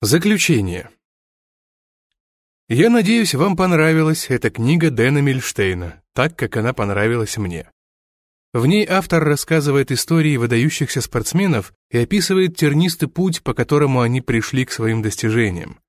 Заключение. Я надеюсь, вам понравилась эта книга Дэна Мильштейна, так, как она понравилась мне. В ней автор рассказывает истории выдающихся спортсменов и описывает тернистый путь, по которому они пришли к своим достижениям.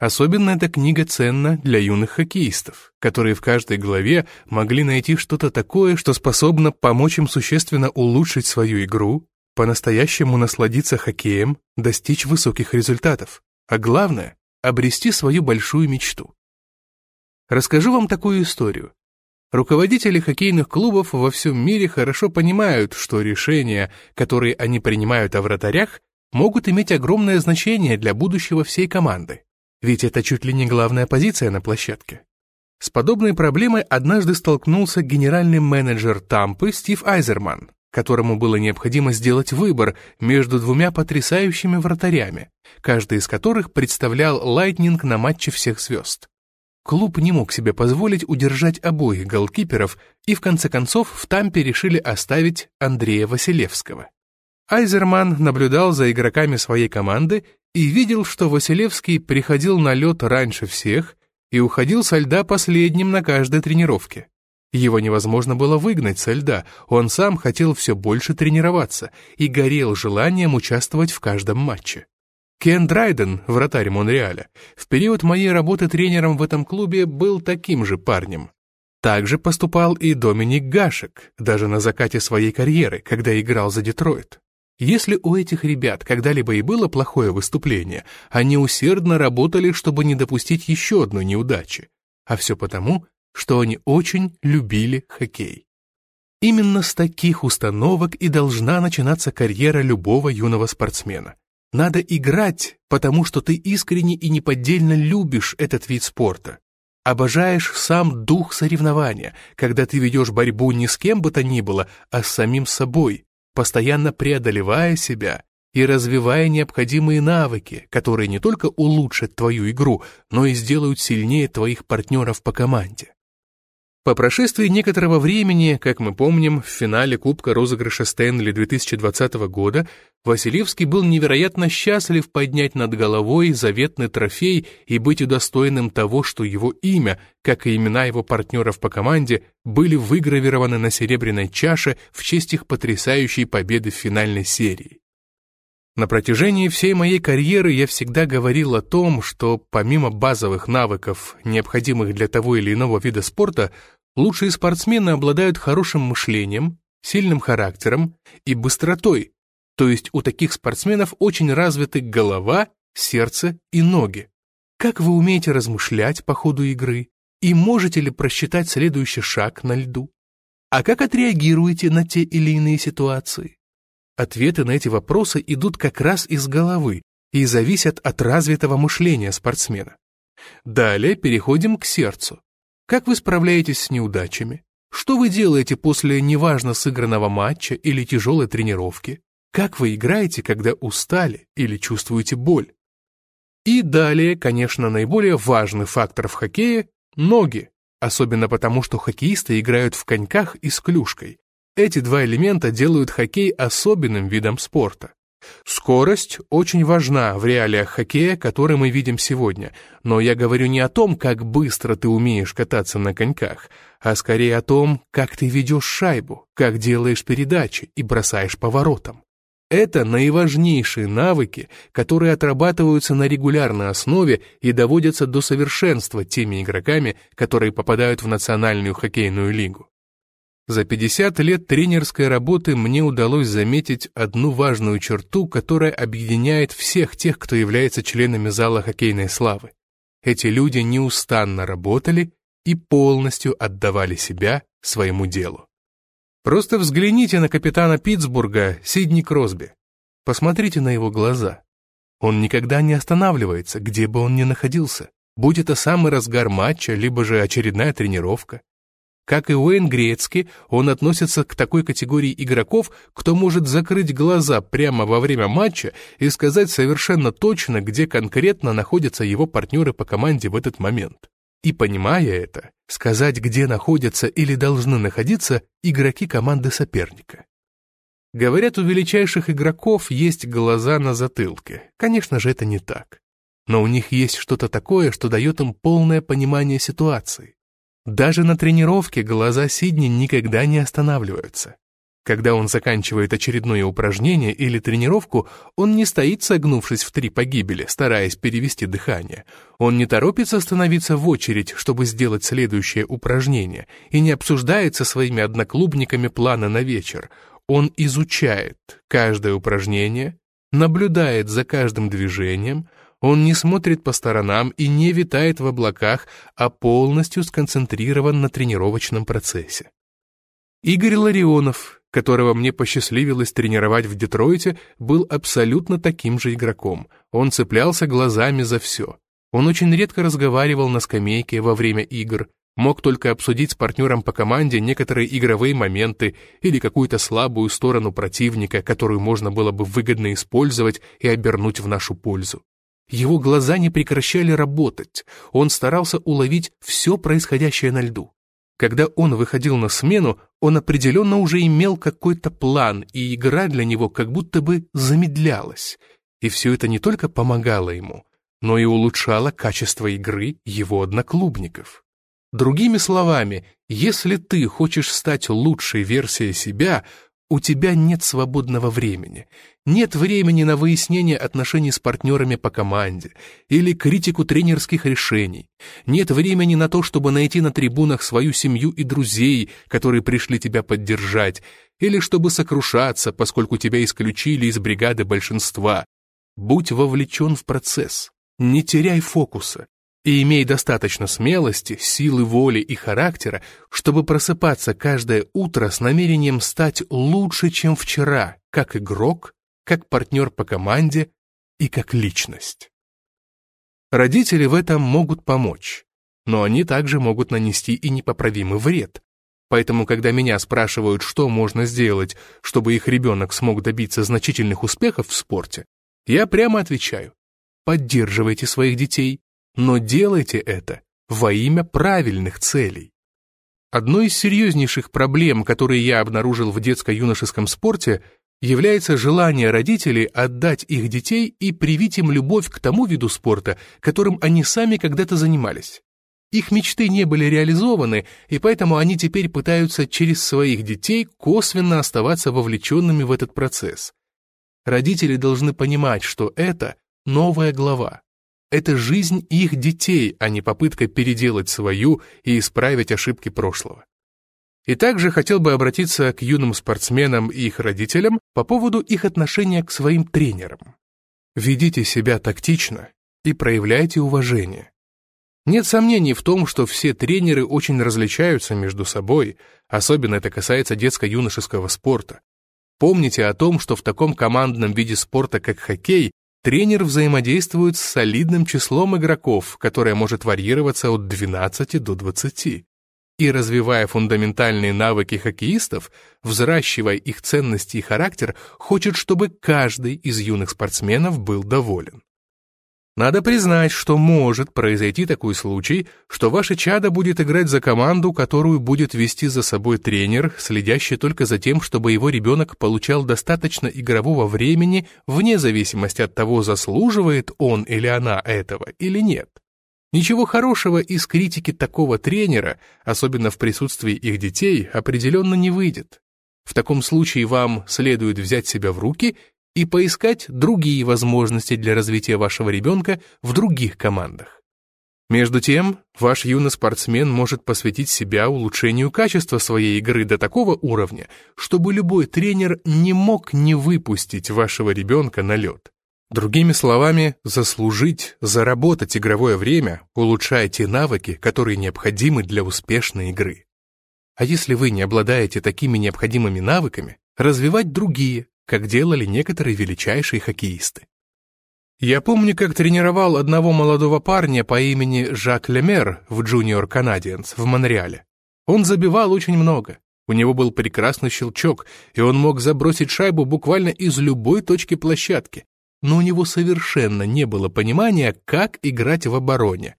Особенно эта книга ценна для юных хоккеистов, которые в каждой главе могли найти что-то такое, что способно помочь им существенно улучшить свою игру, по-настоящему насладиться хоккеем, достичь высоких результатов, а главное — обрести свою большую мечту. Расскажу вам такую историю. Руководители хоккейных клубов во всем мире хорошо понимают, что решения, которые они принимают о вратарях, могут иметь огромное значение для будущего всей команды. Ведь это чуть ли не главная позиция на площадке. С подобной проблемой однажды столкнулся генеральный менеджер Тампы Стив Айзерман, которому было необходимо сделать выбор между двумя потрясающими вратарями, каждый из которых представлял Лайтнинг на матче всех звезд. Клуб не мог себе позволить удержать обоих голкиперов, и в конце концов в Тампе решили оставить Андрея Василевского. Айзерман наблюдал за игроками своей команды и видел, что Василевский приходил на лед раньше всех и уходил со льда последним на каждой тренировке. Его невозможно было выгнать со льда, он сам хотел все больше тренироваться и горел желанием участвовать в каждом матче. Кен Драйден, вратарь Монреаля, в период моей работы тренером в этом клубе был таким же парнем. Также поступал и Доминик Гашек, даже на закате своей карьеры, когда играл за Детройт. Если у этих ребят когда-либо и было плохое выступление, они усердно работали, чтобы не допустить еще одной неудачи. А все потому, что они очень любили хоккей. Именно с таких установок и должна начинаться карьера любого юного спортсмена. Надо играть, потому что ты искренне и неподдельно любишь этот вид спорта. Обожаешь сам дух соревнования, когда ты ведешь борьбу не с кем бы то ни было, а с самим собой, постоянно преодолевая себя и развивая необходимые навыки, которые не только улучшат твою игру, но и сделают сильнее твоих партнеров по команде. По прошествии некоторого времени, как мы помним, в финале Кубка розыгрыша Стэнли 2020 года Василевский был невероятно счастлив поднять над головой заветный трофей и быть удостоенным того, что его имя, как и имена его партнеров по команде, были выгравированы на серебряной чаше в честь их потрясающей победы в финальной серии. На протяжении всей моей карьеры я всегда говорил о том, что помимо базовых навыков, необходимых для того или иного вида спорта, лучшие спортсмены обладают хорошим мышлением, сильным характером и быстротой, то есть у таких спортсменов очень развиты голова, сердце и ноги. Как вы умеете размышлять по ходу игры? И можете ли просчитать следующий шаг на льду? А как отреагируете на те или иные ситуации? Ответы на эти вопросы идут как раз из головы и зависят от развитого мышления спортсмена. Далее переходим к сердцу. Как вы справляетесь с неудачами? Что вы делаете после неважно сыгранного матча или тяжелой тренировки? Как вы играете, когда устали или чувствуете боль? И далее, конечно, наиболее важный фактор в хоккее – ноги, особенно потому, что хоккеисты играют в коньках и с клюшкой, эти два элемента делают хоккей особенным видом спорта. Скорость очень важна в реалиях хоккея, который мы видим сегодня, но я говорю не о том, как быстро ты умеешь кататься на коньках, а скорее о том, как ты ведешь шайбу, как делаешь передачи и бросаешь поворотом. Это наиважнейшие навыки, которые отрабатываются на регулярной основе и доводятся до совершенства теми игроками, которые попадают в Национальную хоккейную лигу. За 50 лет тренерской работы мне удалось заметить одну важную черту, которая объединяет всех тех, кто является членами зала хоккейной славы. Эти люди неустанно работали и полностью отдавали себя своему делу. Просто взгляните на капитана Питтсбурга Сидни Кросби. Посмотрите на его глаза. Он никогда не останавливается, где бы он ни находился, будь это самый разгар матча, либо же очередная тренировка. Как и Уэйн Грецки, он относится к такой категории игроков, кто может закрыть глаза прямо во время матча и сказать совершенно точно, где конкретно находятся его партнеры по команде в этот момент. И понимая это, сказать, где находятся или должны находиться игроки команды соперника. Говорят, у величайших игроков есть глаза на затылке. Конечно же, это не так. но у них есть что-то такое, что дает им полное понимание ситуации. Даже на тренировке глаза Сидни никогда не останавливаются. Когда он заканчивает очередное упражнение или тренировку, он не стоит согнувшись в три погибели, стараясь перевести дыхание. Он не торопится становиться в очередь, чтобы сделать следующее упражнение, и не обсуждает со своими одноклубниками планы на вечер. Он изучает каждое упражнение, наблюдает за каждым движением, он не смотрит по сторонам и не витает в облаках, а полностью сконцентрирован на тренировочном процессе. Игорь Ларионов, которого мне посчастливилось тренировать в Детройте, был абсолютно таким же игроком. Он цеплялся глазами за все. Он очень редко разговаривал на скамейке во время игр, мог только обсудить с партнером по команде некоторые игровые моменты или какую-то слабую сторону противника, которую можно было бы выгодно использовать и обернуть в нашу пользу. Его глаза не прекращали работать, он старался уловить все происходящее на льду. Когда он выходил на смену, он определенно уже имел какой-то план, и игра для него как будто бы замедлялась. И все это не только помогало ему, но и улучшало качество игры его одноклубников. Другими словами, если ты хочешь стать лучшей версией себя, у тебя нет свободного времени. Нет времени на выяснение отношений с партнерами по команде или критику тренерских решений. Нет времени на то, чтобы найти на трибунах свою семью и друзей, которые пришли тебя поддержать, или чтобы сокрушаться, поскольку тебя исключили из бригады большинства. Будь вовлечен в процесс. Не теряй фокуса и имей достаточно смелости, силы воли и характера, чтобы просыпаться каждое утро с намерением стать лучше, чем вчера, как игрок, как партнер по команде и как личность. Родители в этом могут помочь, но они также могут нанести и непоправимый вред. Поэтому, когда меня спрашивают, что можно сделать, чтобы их ребенок смог добиться значительных успехов в спорте, я прямо отвечаю, поддерживайте своих детей, но делайте это во имя правильных целей. Одной из серьезнейших проблем, которые я обнаружил в детско-юношеском спорте, является желание родителей отдать их детей и привить им любовь к тому виду спорта, которым они сами когда-то занимались. Их мечты не были реализованы, и поэтому они теперь пытаются через своих детей косвенно оставаться вовлеченными в этот процесс. Родители должны понимать, что это новая глава. Это жизнь их детей, а не попытка переделать свою и исправить ошибки прошлого. И также хотел бы обратиться к юным спортсменам и их родителям по поводу их отношения к своим тренерам. Ведите себя тактично и проявляйте уважение. Нет сомнений в том, что все тренеры очень различаются между собой, особенно это касается детско-юношеского спорта. Помните о том, что в таком командном виде спорта, как хоккей, тренер взаимодействует с солидным числом игроков, которое может варьироваться от 12 до 20. И развивая фундаментальные навыки хоккеистов, взращивая их ценности и характер, хочет, чтобы каждый из юных спортсменов был доволен. Надо признать, что может произойти такой случай, что ваше чадо будет играть за команду, которую будет вести за собой тренер, следящий только за тем, чтобы его ребенок получал достаточно игрового времени, вне зависимости от того, заслуживает он или она этого или нет. Ничего хорошего из критики такого тренера, особенно в присутствии их детей, определенно не выйдет. В таком случае вам следует взять себя в руки и поискать другие возможности для развития вашего ребенка в других командах. Между тем, ваш юный спортсмен может посвятить себя улучшению качества своей игры до такого уровня, чтобы любой тренер не мог не выпустить вашего ребенка на лед. Другими словами, заслужить, заработать игровое время, улучшая те навыки, которые необходимы для успешной игры. А если вы не обладаете такими необходимыми навыками, развивать другие, как делали некоторые величайшие хоккеисты. Я помню, как тренировал одного молодого парня по имени Жак Лемер в Junior Canadiens в Монреале. Он забивал очень много. У него был прекрасный щелчок, и он мог забросить шайбу буквально из любой точки площадки. Но у него совершенно не было понимания, как играть в обороне.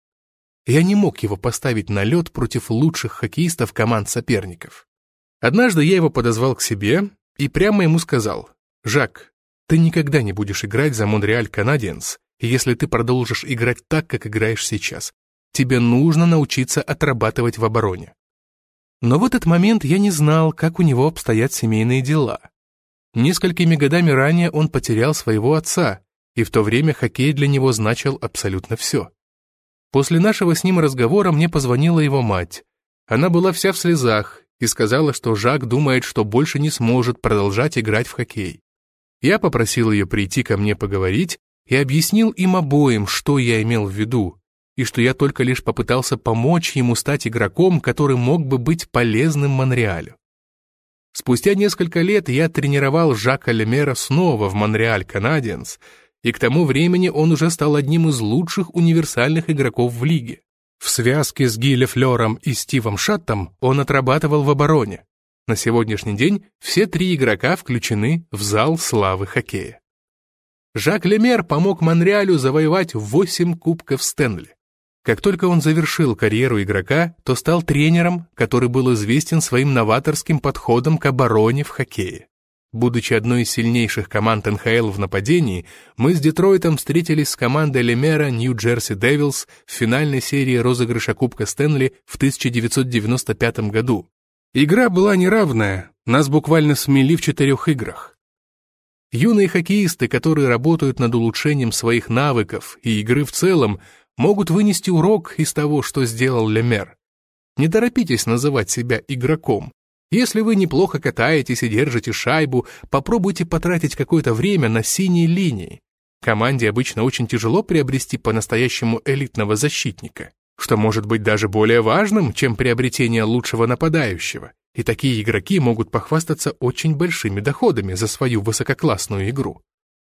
Я не мог его поставить на лед против лучших хоккеистов команд соперников. Однажды я его подозвал к себе и прямо ему сказал, «Жак, ты никогда не будешь играть за Монреаль Канадиенс, если ты продолжишь играть так, как играешь сейчас. Тебе нужно научиться отрабатывать в обороне. Но в этот момент я не знал, как у него обстоят семейные дела. Несколькими годами ранее он потерял своего отца, и в то время хоккей для него значил абсолютно все. После нашего с ним разговора мне позвонила его мать. Она была вся в слезах и сказала, что Жак думает, что больше не сможет продолжать играть в хоккей. Я попросил ее прийти ко мне поговорить и объяснил им обоим, что я имел в виду, и что я только лишь попытался помочь ему стать игроком, который мог бы быть полезным Монреалю. Спустя несколько лет я тренировал Жака Лемера снова в Монреаль Канадиенс, и к тому времени он уже стал одним из лучших универсальных игроков в лиге. В связке с Гиле Флером и Стивом Шаттом он отрабатывал в обороне. На сегодняшний день все три игрока включены в зал славы хоккея. Жак Лемер помог Монреалю завоевать 8 кубков Стэнли. Как только он завершил карьеру игрока, то стал тренером, который был известен своим новаторским подходом к обороне в хоккее. Будучи одной из сильнейших команд НХЛ в нападении, мы с Детройтом встретились с командой Лемера Нью-Джерси Девилс в финальной серии розыгрыша Кубка Стэнли в 1995 году. Игра была неравная, нас буквально смели в четырех играх. Юные хоккеисты, которые работают над улучшением своих навыков и игры в целом, могут вынести урок из того, что сделал Лемер. Не торопитесь называть себя игроком. Если вы неплохо катаетесь и держите шайбу, попробуйте потратить какое-то время на синей линии. Команде обычно очень тяжело приобрести по-настоящему элитного защитника, что может быть даже более важным, чем приобретение лучшего нападающего. И такие игроки могут похвастаться очень большими доходами за свою высококлассную игру.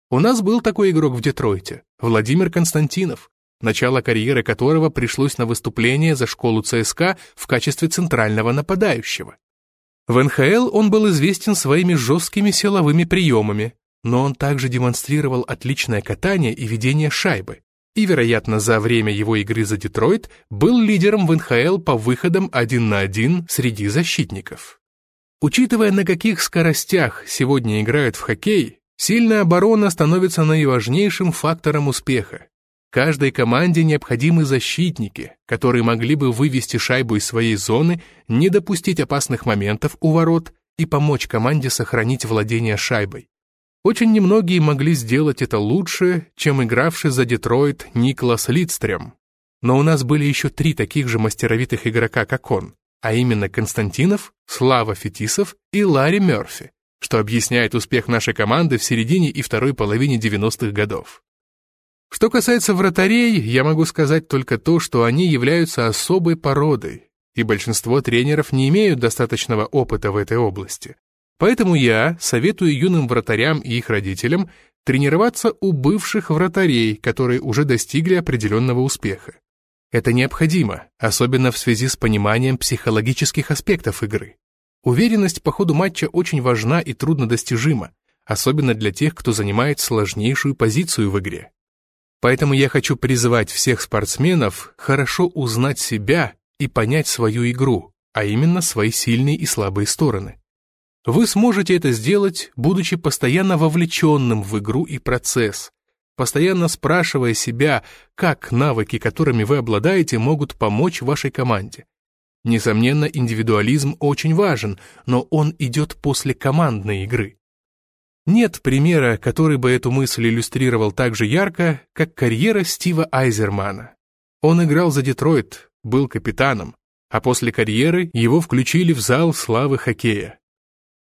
У нас был такой игрок в Детройте, Владимир Константинов начало карьеры которого пришлось на выступление за школу ЦСКА в качестве центрального нападающего. В НХЛ он был известен своими жесткими силовыми приемами, но он также демонстрировал отличное катание и ведение шайбы, и, вероятно, за время его игры за Детройт был лидером в НХЛ по выходам один на один среди защитников. Учитывая, на каких скоростях сегодня играют в хоккей, сильная оборона становится наиважнейшим фактором успеха, Каждой команде необходимы защитники, которые могли бы вывести шайбу из своей зоны, не допустить опасных моментов у ворот и помочь команде сохранить владение шайбой. Очень немногие могли сделать это лучше, чем игравший за Детройт Никлас Лидстрем. Но у нас были еще три таких же мастеровитых игрока, как он, а именно Константинов, Слава Фетисов и Ларри Мерфи, что объясняет успех нашей команды в середине и второй половине 90-х годов. Что касается вратарей, я могу сказать только то, что они являются особой породой, и большинство тренеров не имеют достаточного опыта в этой области. Поэтому я советую юным вратарям и их родителям тренироваться у бывших вратарей, которые уже достигли определенного успеха. Это необходимо, особенно в связи с пониманием психологических аспектов игры. Уверенность по ходу матча очень важна и труднодостижима, особенно для тех, кто занимает сложнейшую позицию в игре. Поэтому я хочу призвать всех спортсменов хорошо узнать себя и понять свою игру, а именно свои сильные и слабые стороны. Вы сможете это сделать, будучи постоянно вовлеченным в игру и процесс, постоянно спрашивая себя, как навыки, которыми вы обладаете, могут помочь вашей команде. Несомненно, индивидуализм очень важен, но он идет после командной игры. Нет примера, который бы эту мысль иллюстрировал так же ярко, как карьера Стива Айзермана. Он играл за Детройт, был капитаном, а после карьеры его включили в зал славы хоккея.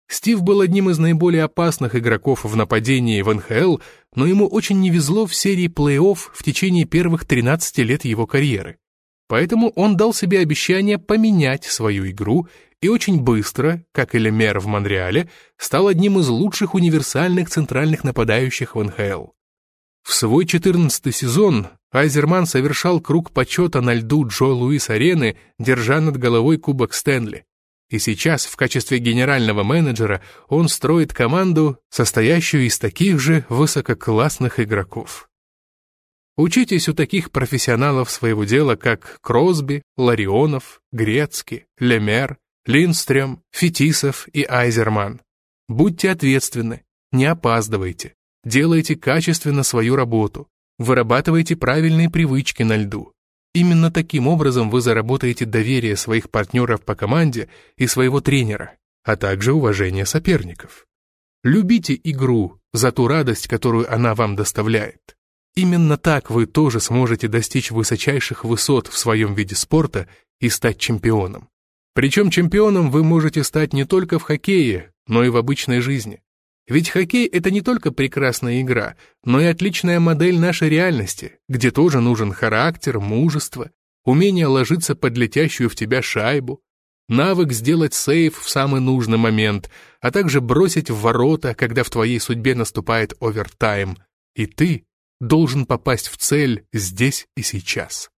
Стив был одним из наиболее опасных игроков в нападении в НХЛ, но ему очень не везло в серии плей-офф в течение первых 13 лет его карьеры. Поэтому он дал себе обещание поменять свою игру и очень быстро, как и Лемер в Монреале, стал одним из лучших универсальных центральных нападающих в НХЛ. В свой 14 сезон Айзерман совершал круг почета на льду Джо Луис Арены, держа над головой Кубок Стэнли. И сейчас в качестве генерального менеджера он строит команду, состоящую из таких же высококлассных игроков. Учитесь у таких профессионалов своего дела, как Кросби, Ларионов, Грецкий, Лемер, Линдстрём, Фетисов и Айзерман. Будьте ответственны, не опаздывайте, делайте качественно свою работу, Вырабатывайте правильные привычки на льду. Именно таким образом вы заработаете доверие своих партнеров по команде и своего тренера, а также уважение соперников. Любите игру за ту радость, которую она вам доставляет. Именно так вы тоже сможете достичь высочайших высот в своем виде спорта и стать чемпионом. Причем чемпионом вы можете стать не только в хоккее, но и в обычной жизни. Ведь хоккей — это не только прекрасная игра, но и отличная модель нашей реальности, где тоже нужен характер, мужество, умение ложиться под летящую в тебя шайбу, навык сделать сейв в самый нужный момент, а также бросить в ворота, когда в твоей судьбе наступает овертайм, и ты должен попасть в цель здесь и сейчас.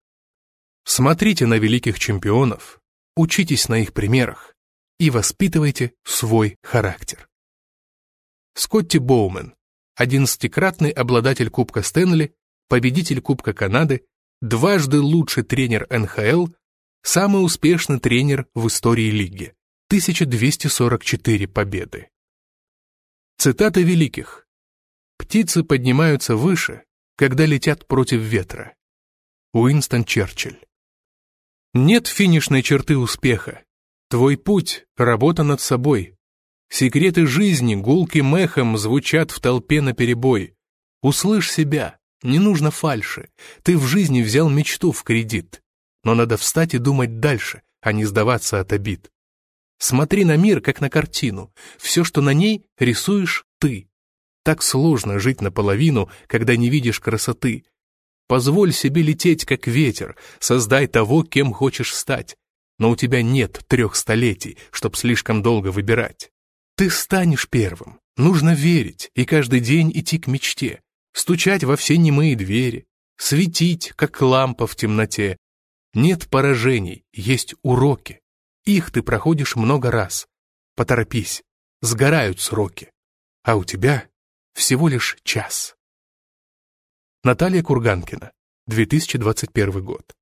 Смотрите на великих чемпионов, учитесь на их примерах и воспитывайте свой характер. Скотти Боумен, одиннадцатикратный обладатель Кубка Стэнли, победитель Кубка Канады, дважды лучший тренер НХЛ, самый успешный тренер в истории лиги, 1244 победы. Цитаты великих. «Птицы поднимаются выше, когда летят против ветра». Уинстон Черчилль. Нет финишной черты успеха. Твой путь — работа над собой, Секреты жизни гулким эхом звучат в толпе наперебой. Услышь себя, не нужно фальши. Ты в жизни взял мечту в кредит. Но надо встать и думать дальше, а не сдаваться от обид. Смотри на мир, как на картину. Все, что на ней, рисуешь ты. Так сложно жить наполовину, когда не видишь красоты. Позволь себе лететь, как ветер, создай того, кем хочешь стать. Но у тебя нет трех столетий, чтоб слишком долго выбирать. Ты станешь первым. Нужно верить и каждый день идти к мечте, стучать во все немые двери, светить, как лампа в темноте. Нет поражений, есть уроки. Их ты проходишь много раз. Поторопись, сгорают сроки. А у тебя всего лишь час. Наталья Курганкина, 2021 год.